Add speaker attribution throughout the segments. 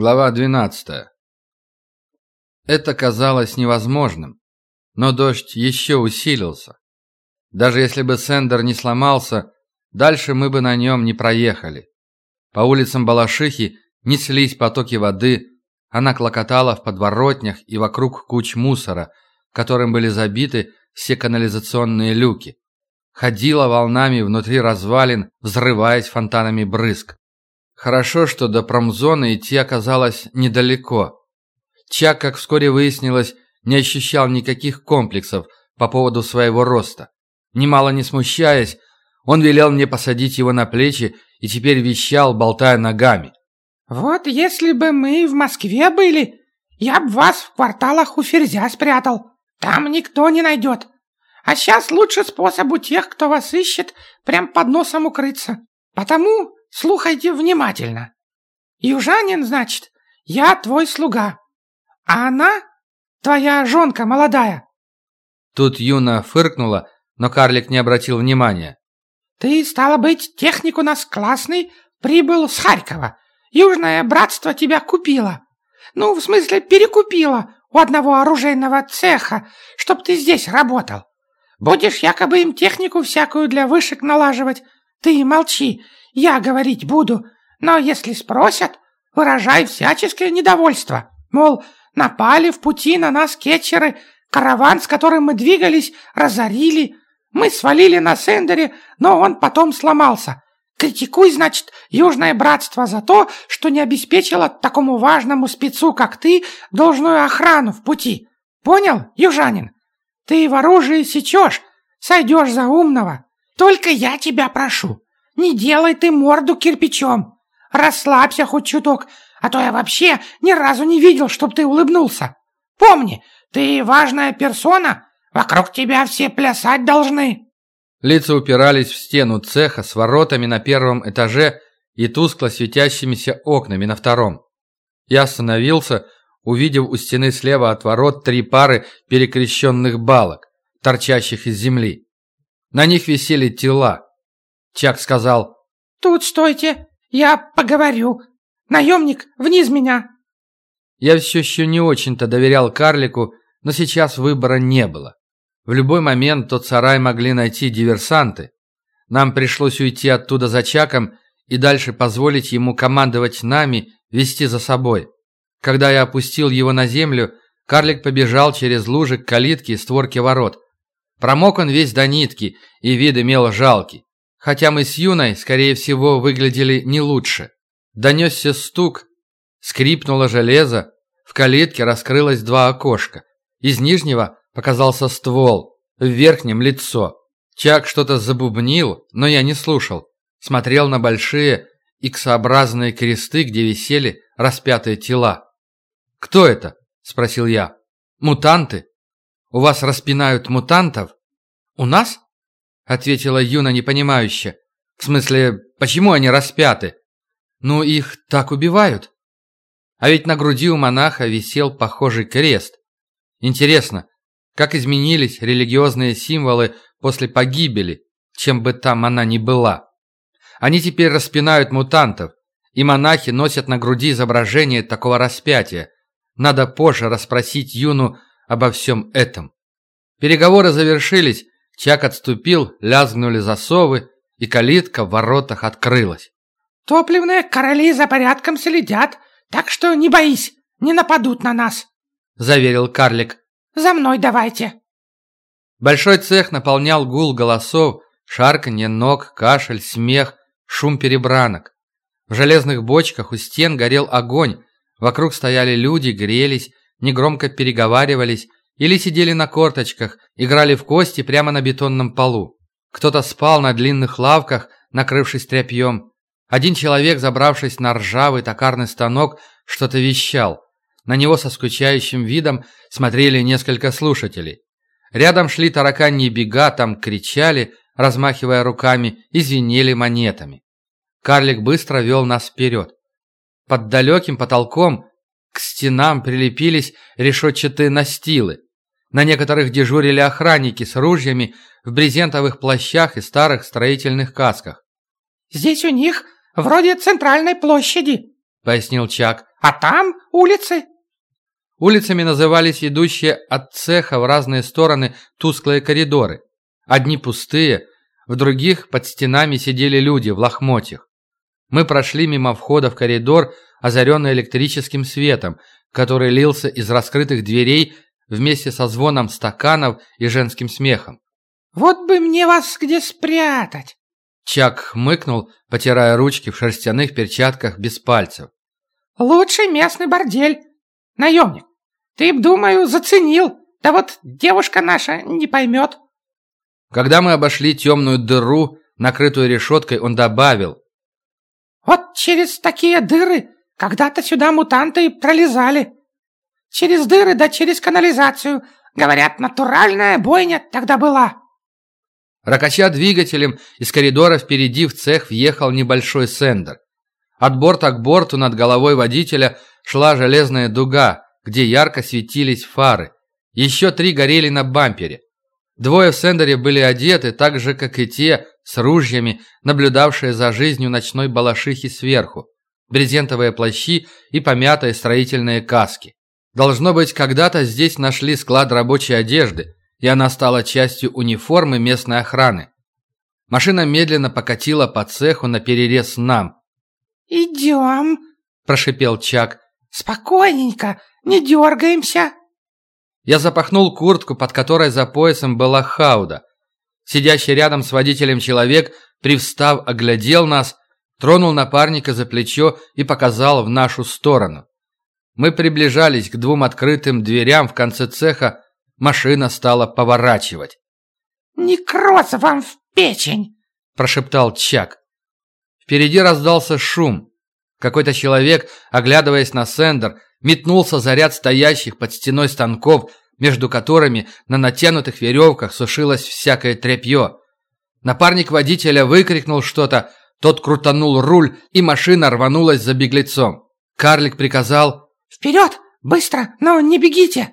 Speaker 1: Глава 12. Это казалось невозможным, но дождь еще усилился. Даже если бы Сендер не сломался, дальше мы бы на нем не проехали. По улицам Балашихи неслись потоки воды, она клокотала в подворотнях и вокруг куч мусора, которым были забиты все канализационные люки. Ходила волнами внутри развалин, взрываясь фонтанами брызг. Хорошо, что до промзоны идти оказалось недалеко. Чак, как вскоре выяснилось, не ощущал никаких комплексов по поводу своего роста. Немало не смущаясь, он велел мне посадить его на плечи и теперь вещал, болтая ногами.
Speaker 2: «Вот если бы мы в Москве были, я бы вас в кварталах у Ферзя спрятал. Там никто не найдет. А сейчас лучше способ у тех, кто вас ищет, прям под носом укрыться. Потому Слухайте внимательно. Южанин, значит, я твой слуга. А она твоя жонка молодая.
Speaker 1: Тут Юна фыркнула, но карлик не обратил внимания.
Speaker 2: Ты, стало быть, техник у нас классный, прибыл с Харькова. Южное братство тебя купило. Ну, в смысле, перекупило у одного оружейного цеха, чтоб ты здесь работал. Будешь якобы им технику всякую для вышек налаживать. Ты молчи я говорить буду, но если спросят, выражай всяческое недовольство. Мол, напали в пути на нас кетчеры, караван, с которым мы двигались, разорили. Мы свалили на Сендере, но он потом сломался. Критикуй, значит, Южное Братство за то, что не обеспечило такому важному спецу, как ты, должную охрану в пути. Понял, южанин? Ты в оружии сечешь, сойдешь за умного. Только я тебя прошу, не делай ты морду кирпичом. Расслабься хоть чуток, а то я вообще ни разу не видел, чтоб ты улыбнулся. Помни, ты важная персона, вокруг тебя все плясать должны».
Speaker 1: Лица упирались в стену цеха с воротами на первом этаже и тускло светящимися окнами на втором. Я остановился, увидев у стены слева от ворот три пары перекрещенных балок, торчащих из земли. На них висели тела, Чак сказал.
Speaker 2: «Тут стойте, я поговорю. Наемник, вниз меня!»
Speaker 1: Я все еще не очень-то доверял карлику, но сейчас выбора не было. В любой момент тот сарай могли найти диверсанты. Нам пришлось уйти оттуда за Чаком и дальше позволить ему командовать нами, вести за собой. Когда я опустил его на землю, карлик побежал через лужи к калитке и створке ворот. Промок он весь до нитки, и вид имел жалкий. Хотя мы с Юной, скорее всего, выглядели не лучше. Донесся стук, скрипнуло железо, в калитке раскрылось два окошка. Из нижнего показался ствол, в верхнем лицо. Чак что-то забубнил, но я не слушал. Смотрел на большие иксообразные кресты, где висели распятые тела. «Кто это?» – спросил я. «Мутанты? У вас распинают мутантов?» «У нас?» ответила Юна непонимающе. В смысле, почему они распяты? Ну, их так убивают. А ведь на груди у монаха висел похожий крест. Интересно, как изменились религиозные символы после погибели, чем бы там она ни была. Они теперь распинают мутантов, и монахи носят на груди изображение такого распятия. Надо позже расспросить Юну обо всем этом. Переговоры завершились, Чак отступил, лязгнули засовы, и калитка в воротах открылась.
Speaker 2: «Топливные короли за порядком следят, так что не боись, не нападут на нас», — заверил карлик. «За мной давайте».
Speaker 1: Большой цех наполнял гул голосов, шарканье ног, кашель, смех, шум перебранок. В железных бочках у стен горел огонь, вокруг стояли люди, грелись, негромко переговаривались, или сидели на корточках, играли в кости прямо на бетонном полу. Кто-то спал на длинных лавках, накрывшись тряпьем. Один человек, забравшись на ржавый токарный станок, что-то вещал. На него со скучающим видом смотрели несколько слушателей. Рядом шли тараканьи бега, там кричали, размахивая руками, и звенели монетами. Карлик быстро вел нас вперед. Под далеким потолком к стенам прилепились решетчатые настилы. На некоторых дежурили охранники с ружьями в брезентовых плащах и старых строительных касках.
Speaker 2: «Здесь у них вроде центральной площади», —
Speaker 1: пояснил Чак,
Speaker 2: а там улицы».
Speaker 1: Улицами назывались идущие от цеха в разные стороны тусклые коридоры. Одни пустые, в других под стенами сидели люди в лохмотьях. Мы прошли мимо входа в коридор, озаренный электрическим светом, который лился из раскрытых дверей вместе со звоном стаканов и женским смехом.
Speaker 2: «Вот бы мне вас где спрятать!»
Speaker 1: Чак хмыкнул, потирая ручки в шерстяных перчатках без пальцев.
Speaker 2: «Лучший местный бордель. Наемник, ты б, думаю, заценил. Да вот девушка наша не поймет.
Speaker 1: Когда мы обошли темную дыру, накрытую решеткой, он добавил.
Speaker 2: Вот через такие дыры когда-то сюда мутанты пролезали. Через дыры да через канализацию. Говорят, натуральная бойня тогда была.
Speaker 1: Рокоча двигателем, из коридора впереди в цех въехал небольшой сендер. От борта к борту над головой водителя шла железная дуга, где ярко светились фары. Еще три горели на бампере. Двое в Сендере были одеты так же, как и те, с ружьями, наблюдавшие за жизнью ночной балашихи сверху. Брезентовые плащи и помятые строительные каски. Должно быть, когда-то здесь нашли склад рабочей одежды, и она стала частью униформы местной охраны. Машина медленно покатила по цеху на перерез нам.
Speaker 2: «Идем», – прошипел
Speaker 1: Чак.
Speaker 2: «Спокойненько, не дергаемся!»
Speaker 1: Я запахнул куртку, под которой за поясом была хауда. Сидящий рядом с водителем человек, привстав, оглядел нас, тронул напарника за плечо и показал в нашу сторону. Мы приближались к двум открытым дверям в конце цеха, машина стала поворачивать.
Speaker 2: «Некроз вам в печень!»
Speaker 1: – прошептал Чак. Впереди раздался шум. Какой-то человек, оглядываясь на Сендер, метнулся за ряд стоящих под стеной станков, между которыми на натянутых веревках сушилось всякое тряпье. Напарник водителя выкрикнул что-то, тот крутанул руль, и машина рванулась за беглецом. Карлик приказал
Speaker 2: «Вперед! Быстро, но не бегите!»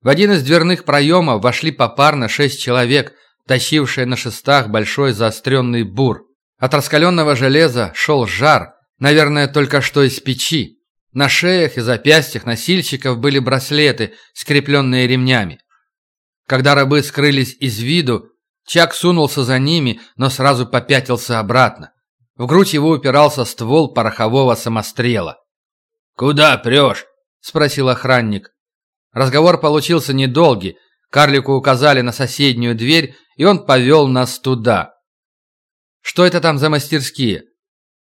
Speaker 1: В один из дверных проемов вошли попарно шесть человек, тащившие на шестах большой заостренный бур. От раскаленного железа шел жар, наверное, только что из печи. На шеях и запястьях носильщиков были браслеты, скрепленные ремнями. Когда рабы скрылись из виду, Чак сунулся за ними, но сразу попятился обратно. В грудь его упирался ствол порохового самострела. «Куда прешь?» – спросил охранник. Разговор получился недолгий. Карлику указали на соседнюю дверь, и он повел нас туда. «Что это там за мастерские?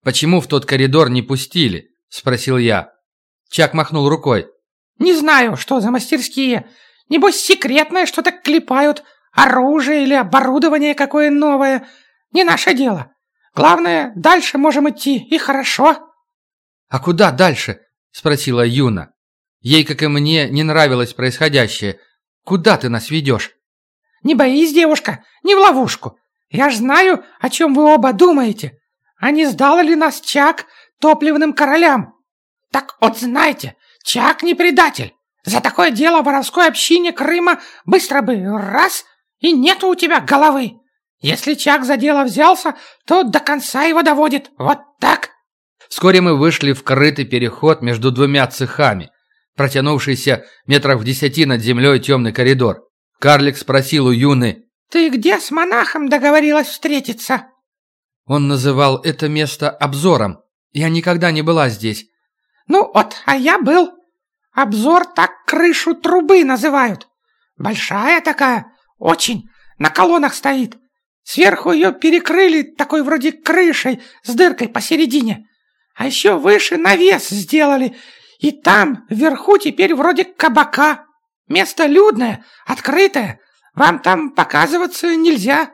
Speaker 1: Почему в тот коридор не пустили?» – спросил я. Чак махнул рукой.
Speaker 2: «Не знаю, что за мастерские. Небось, секретное что-то клепают. Оружие или оборудование какое новое. Не наше дело. Главное, дальше можем идти, и хорошо».
Speaker 1: «А куда дальше?» – спросила Юна. Ей, как и мне, не нравилось происходящее. «Куда ты нас ведешь?»
Speaker 2: «Не боись, девушка, не в ловушку. Я ж знаю, о чем вы оба думаете. А не сдал ли нас Чак топливным королям?» Так вот знаете, Чак не предатель. За такое дело воровской общине Крыма быстро бы раз и нету у тебя головы. Если Чак за дело взялся, то до конца его доводит. Вот так.
Speaker 1: Вскоре мы вышли в крытый переход между двумя цехами, протянувшийся метров в десяти над землей темный коридор. Карлик спросил у Юны.
Speaker 2: «Ты где с монахом договорилась встретиться?»
Speaker 1: Он называл это место обзором. Я никогда не была здесь.
Speaker 2: «Ну вот, а я был. Обзор так крышу трубы называют. Большая такая, очень, на колоннах стоит. Сверху ее перекрыли такой вроде крышей с дыркой посередине. А еще выше навес сделали, и там вверху теперь вроде кабака. Место людное, открытое. Вам там показываться нельзя.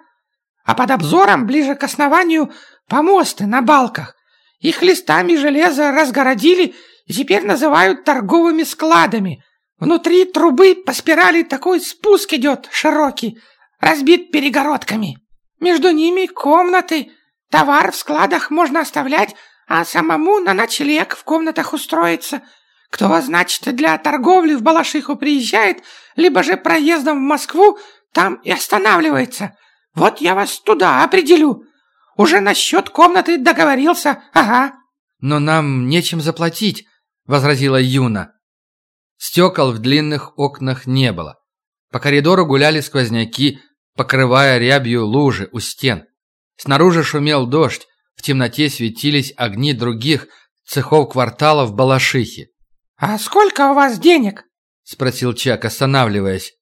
Speaker 2: А под обзором, ближе к основанию, помосты на балках. Их листами железа разгородили и теперь называют торговыми складами. Внутри трубы по спирали такой спуск идет широкий, разбит перегородками. Между ними комнаты. Товар в складах можно оставлять, а самому на ночлег в комнатах устроиться. Кто, значит, для торговли в Балашиху приезжает, либо же проездом в Москву, там и останавливается. Вот я вас туда определю. Уже насчет комнаты договорился, ага.
Speaker 1: Но нам нечем заплатить. – возразила Юна. Стекол в длинных окнах не было. По коридору гуляли сквозняки, покрывая рябью лужи у стен. Снаружи шумел дождь, в темноте светились огни других цехов квартала в Балашихе.
Speaker 2: «А сколько у вас денег?»
Speaker 1: – спросил Чак, останавливаясь.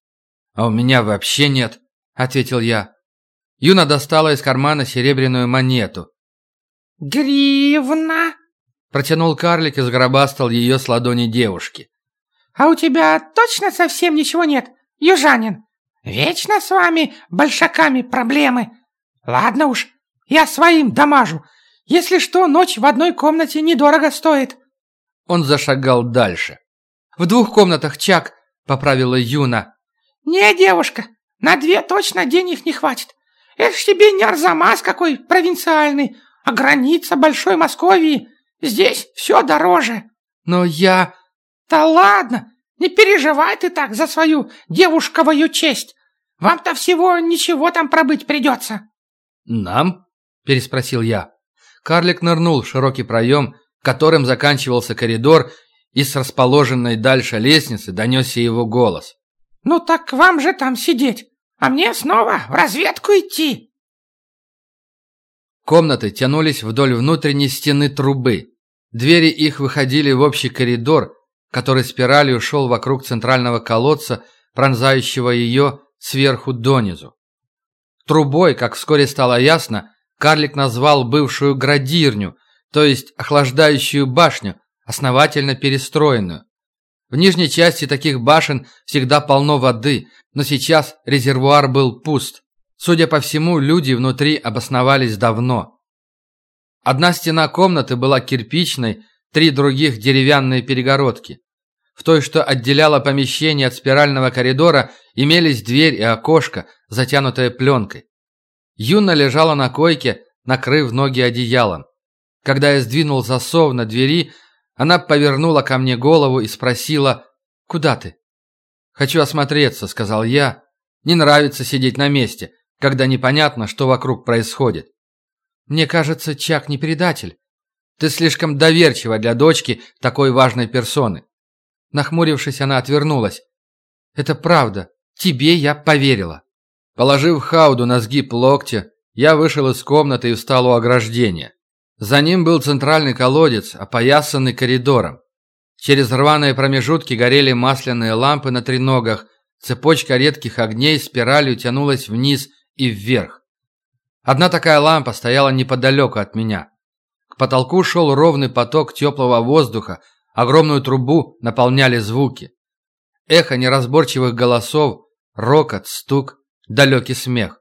Speaker 1: «А у меня вообще нет», – ответил я. Юна достала из кармана серебряную монету.
Speaker 2: «Гривна?» – протянул карлик и сгробастал ее с ладони девушки. «А у тебя точно совсем ничего нет, южанин? Вечно с вами, большаками, проблемы. Ладно уж, я своим дамажу. Если что, ночь в одной комнате недорого стоит».
Speaker 1: Он зашагал дальше. «В двух комнатах, Чак», — поправила Юна.
Speaker 2: «Не, девушка, на две точно денег не хватит. Это ж тебе не Арзамас какой провинциальный, а граница Большой Московии. Здесь все дороже».
Speaker 1: «Но я...»
Speaker 2: «Да ладно, не переживай ты так за свою девушковую честь. Вам-то всего ничего там пробыть придется».
Speaker 1: «Нам?» – переспросил я. Карлик нырнул в широкий проем, которым заканчивался коридор, и с расположенной дальше лестницы донесся его голос.
Speaker 2: «Ну так вам же там сидеть, а мне снова в разведку идти!»
Speaker 1: Комнаты тянулись вдоль внутренней стены трубы. Двери их выходили в общий коридор, который спиралью шел вокруг центрального колодца, пронзающего ее сверху донизу. Трубой, как вскоре стало ясно, карлик назвал бывшую градирню, то есть охлаждающую башню, основательно перестроенную. В нижней части таких башен всегда полно воды, но сейчас резервуар был пуст. Судя по всему, люди внутри обосновались давно. Одна стена комнаты была кирпичной, три других деревянные перегородки. В той, что отделяло помещение от спирального коридора, имелись дверь и окошко, затянутое пленкой. Юна лежала на койке, накрыв ноги одеялом. Когда я сдвинул засов на двери, она повернула ко мне голову и спросила «Куда ты?» «Хочу осмотреться», — сказал я. «Не нравится сидеть на месте, когда непонятно, что вокруг происходит». «Мне кажется, Чак не предатель. Ты слишком доверчива для дочки такой важной персоны». Нахмурившись, она отвернулась. «Это правда. Тебе я поверила». Положив хауду на сгиб локтя, я вышел из комнаты и встал у ограждения. За ним был центральный колодец, опоясанный коридором. Через рваные промежутки горели масляные лампы на треногах, цепочка редких огней спиралью тянулась вниз и вверх. Одна такая лампа стояла неподалеку от меня. К потолку шел ровный поток теплого воздуха, огромную трубу наполняли звуки. Эхо неразборчивых голосов, рокот, стук, далекий смех.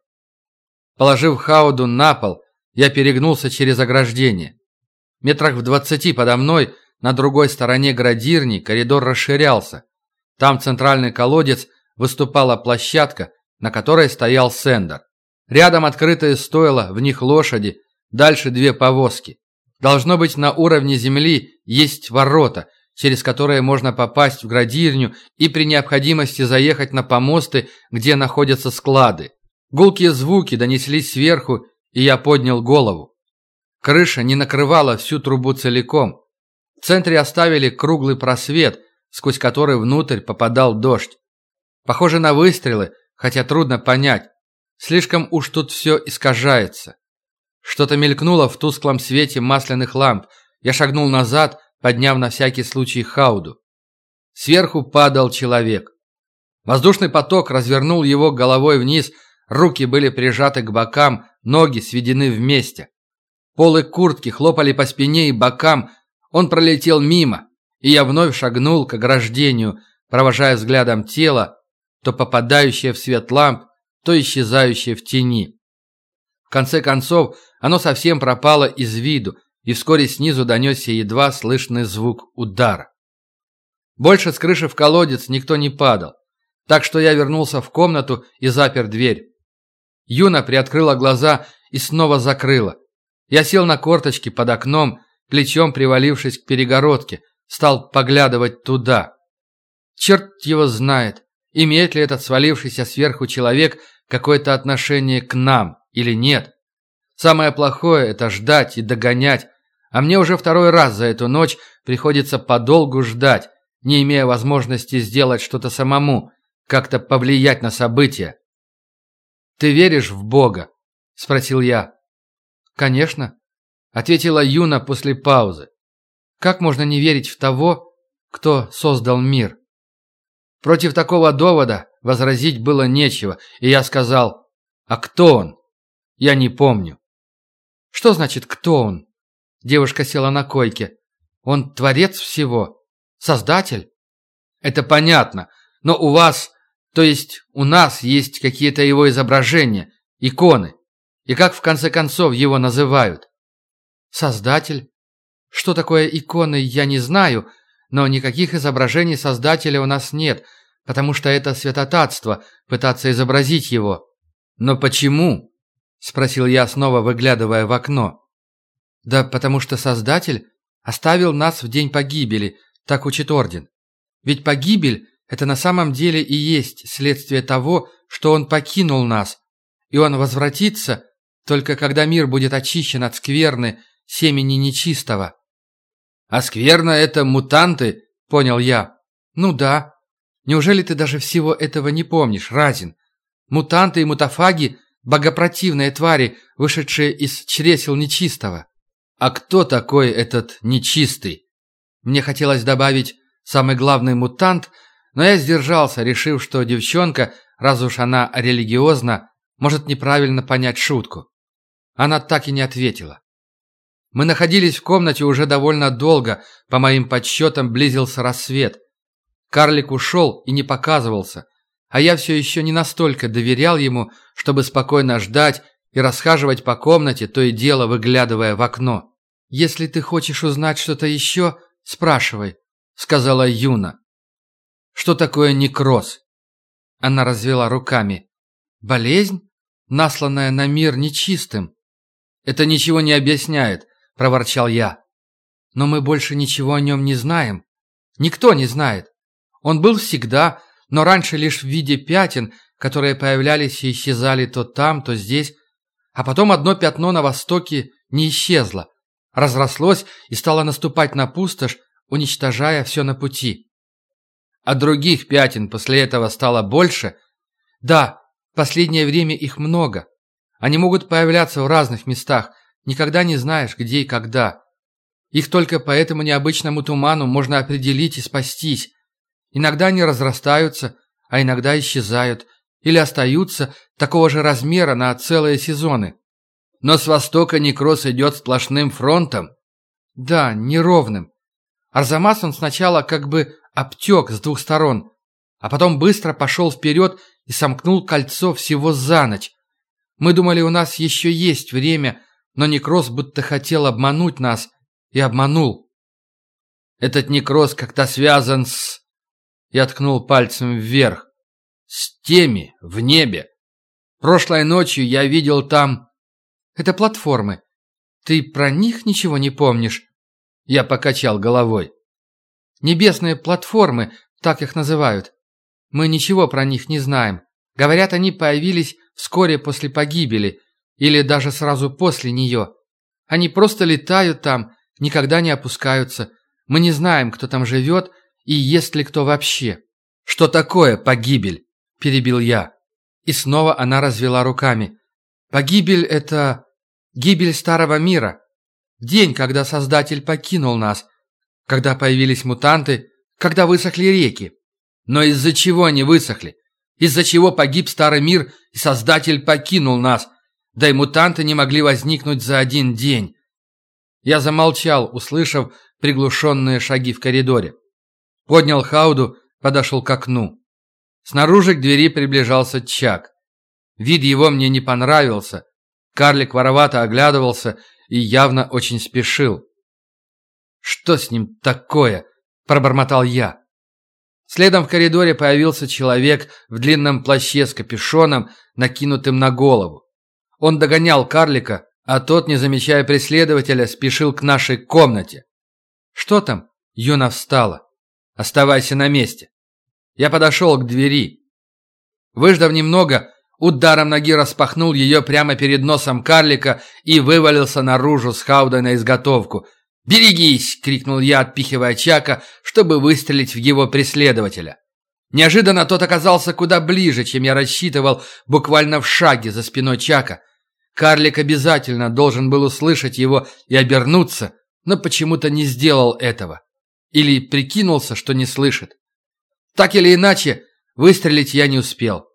Speaker 1: Положив хауду на пол, я перегнулся через ограждение. Метрах в двадцати подо мной, на другой стороне градирни, коридор расширялся. Там центральный колодец выступала площадка, на которой стоял сендер. Рядом открытое стойло, в них лошади, дальше две повозки. Должно быть, на уровне земли есть ворота, через которые можно попасть в градирню и при необходимости заехать на помосты, где находятся склады. Гулкие звуки донеслись сверху и я поднял голову. Крыша не накрывала всю трубу целиком. В центре оставили круглый просвет, сквозь который внутрь попадал дождь. Похоже на выстрелы, хотя трудно понять. Слишком уж тут все искажается. Что-то мелькнуло в тусклом свете масляных ламп. Я шагнул назад, подняв на всякий случай хауду. Сверху падал человек. Воздушный поток развернул его головой вниз, руки были прижаты к бокам, ноги сведены вместе. Полы куртки хлопали по спине и бокам, он пролетел мимо, и я вновь шагнул к ограждению, провожая взглядом тело, то попадающее в свет ламп, то исчезающее в тени. В конце концов, оно совсем пропало из виду, и вскоре снизу донесся едва слышный звук удара. Больше с крыши в колодец никто не падал, так что я вернулся в комнату и запер дверь. Юна приоткрыла глаза и снова закрыла. Я сел на корточки под окном, плечом привалившись к перегородке, стал поглядывать туда. Черт его знает, имеет ли этот свалившийся сверху человек какое-то отношение к нам или нет. Самое плохое – это ждать и догонять, А мне уже второй раз за эту ночь приходится подолгу ждать, не имея возможности сделать что-то самому, как-то повлиять на события. «Ты веришь в Бога?» – спросил я. «Конечно», – ответила Юна после паузы. «Как можно не верить в того, кто создал мир?» Против такого довода возразить было нечего, и я сказал, «А кто он?» «Я не помню». «Что значит «кто он»?» Девушка села на койке. «Он творец всего? Создатель?» «Это понятно, но у вас, то есть у нас есть какие-то его изображения, иконы. И как в конце концов его называют?» «Создатель?» Что такое иконы, я не знаю, но никаких изображений Создателя у нас нет, потому что это святотатство, пытаться изобразить его. Но почему? Спросил я, снова выглядывая в окно. Да потому что Создатель оставил нас в день погибели, так учит Орден. Ведь погибель – это на самом деле и есть следствие того, что Он покинул нас, и Он возвратится только когда мир будет очищен от скверны, семени нечистого. «А скверно это мутанты?» – понял я. «Ну да. Неужели ты даже всего этого не помнишь, Разин? Мутанты и мутафаги – богопротивные твари, вышедшие из чресел нечистого». «А кто такой этот нечистый?» Мне хотелось добавить «самый главный мутант», но я сдержался, решив, что девчонка, раз уж она религиозна, может неправильно понять шутку. Она так и не ответила. Мы находились в комнате уже довольно долго, по моим подсчетам близился рассвет. Карлик ушел и не показывался, а я все еще не настолько доверял ему, чтобы спокойно ждать и расхаживать по комнате, то и дело выглядывая в окно. «Если ты хочешь узнать что-то еще, спрашивай», — сказала Юна. «Что такое некроз?» Она развела руками. «Болезнь, насланная на мир нечистым». «Это ничего не объясняет проворчал я. «Но мы больше ничего о нем не знаем. Никто не знает. Он был всегда, но раньше лишь в виде пятен, которые появлялись и исчезали то там, то здесь. А потом одно пятно на востоке не исчезло, разрослось и стало наступать на пустошь, уничтожая все на пути. А других пятен после этого стало больше? Да, в последнее время их много. Они могут появляться в разных местах, Никогда не знаешь, где и когда. Их только по этому необычному туману можно определить и спастись. Иногда они разрастаются, а иногда исчезают, или остаются такого же размера на целые сезоны. Но с востока некроз идет сплошным фронтом. Да, неровным. Арзамас он сначала как бы обтек с двух сторон, а потом быстро пошел вперед и сомкнул кольцо всего за ночь. Мы думали, у нас еще есть время, но Некроз будто хотел обмануть нас и обманул. Этот Некроз как-то связан с... Я ткнул пальцем вверх. С теми, в небе. Прошлой ночью я видел там... Это платформы. Ты про них ничего не помнишь? Я покачал головой. Небесные платформы, так их называют. Мы ничего про них не знаем. Говорят, они появились вскоре после погибели – или даже сразу после нее. Они просто летают там, никогда не опускаются. Мы не знаем, кто там живет и есть ли кто вообще. «Что такое погибель?» – перебил я. И снова она развела руками. «Погибель – это гибель старого мира. День, когда Создатель покинул нас, когда появились мутанты, когда высохли реки. Но из-за чего они высохли? Из-за чего погиб старый мир и Создатель покинул нас – да и мутанты не могли возникнуть за один день. Я замолчал, услышав приглушенные шаги в коридоре. Поднял хауду, подошел к окну. Снаружи к двери приближался Чак. Вид его мне не понравился. Карлик воровато оглядывался и явно очень спешил. «Что с ним такое?» – пробормотал я. Следом в коридоре появился человек в длинном плаще с капюшоном, накинутым на голову. Он догонял карлика, а тот, не замечая преследователя, спешил к нашей комнате. «Что там?» Юна встала. «Оставайся на месте». Я подошел к двери. Выждав немного, ударом ноги распахнул ее прямо перед носом карлика и вывалился наружу с хаудой на изготовку, «Берегись!» — крикнул я, отпихивая Чака, чтобы выстрелить в его преследователя. Неожиданно тот оказался куда ближе, чем я рассчитывал, буквально в шаге за спиной Чака. Карлик обязательно должен был услышать его и обернуться, но почему-то не сделал этого. Или прикинулся, что не слышит. Так или иначе, выстрелить я не успел.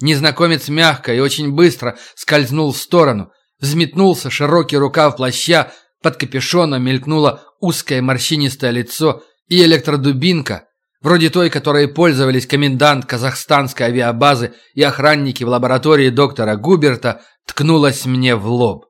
Speaker 1: Незнакомец мягко и очень быстро скользнул в сторону, взметнулся широкий рукав плаща, под капюшоном мелькнуло узкое морщинистое лицо и электродубинка, вроде той, которой пользовались комендант казахстанской авиабазы и охранники в лаборатории доктора Губерта, ткнулась мне в лоб.